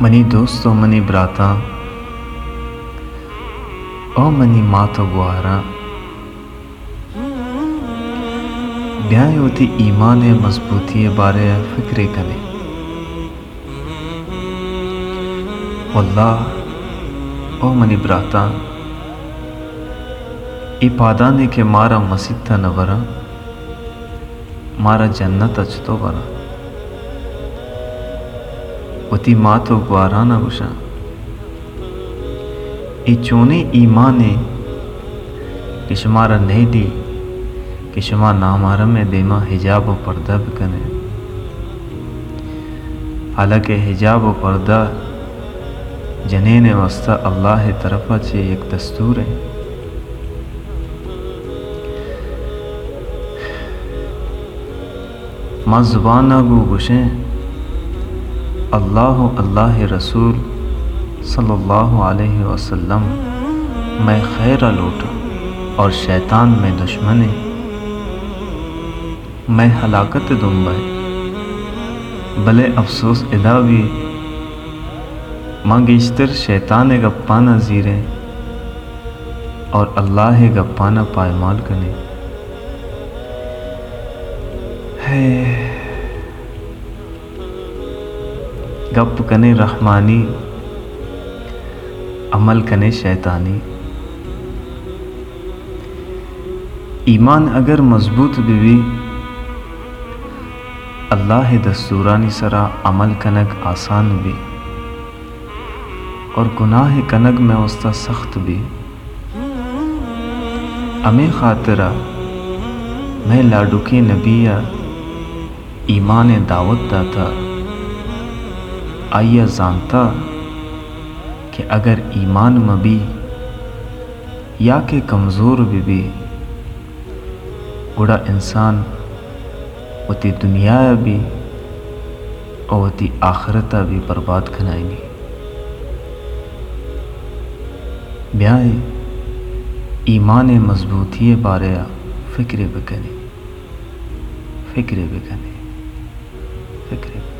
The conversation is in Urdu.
منی دوستو، منی براتا او منی ماتو گوارا۔ بیائی ہوتی ایمان مضبوطی بارے فکر کنے۔ واللہ، او منی براتا ای پادانے کے مارا مسجد تا نورا مارا جنت اچتو برا وتی ماتو گوارانا گوشا ای چونے ایمانے کہ شمارا نہیں دی، کہ شما نامارا میں دیما حجاب و پردہ بکنے۔ حالانکہ حجاب و پردہ جنین وسطہ اللہ طرف چھے ایک دستور ہے۔ ماں زبان نہ گو گوشیں۔ اللہ اللہ رسول صلی اللہ علیہ وسلم، میں خیر لوٹا اور شیطان میں دشمن میں ہلاکت دمبائے بلے افسوس ادا بھی گیشتر شیطان گپانا زیرے اور اللہ گپانا پائمال کنے گپ کنے رحمانی، عمل کنے شیطانی۔ ایمان اگر مضبوط بھی اللہ دستورانی سرا عمل کنگ آسان بھی اور گناہ کنگ میں وسطہ سخت بھی امی خاطرہ میں لاڈو کے نبیہ ایمان دعوت داتا۔ آئیے جانتا کہ اگر ایمان مبی یا کہ کمزور بھی بھی گڑا انسان ہوتی دنیا بھی اور ہوتی آخرتہ بھی برباد کھنائیں گی بیائے ایمان مضبوطی بارے فکر بکنے۔ فکر بکنے۔ فکر بکنے۔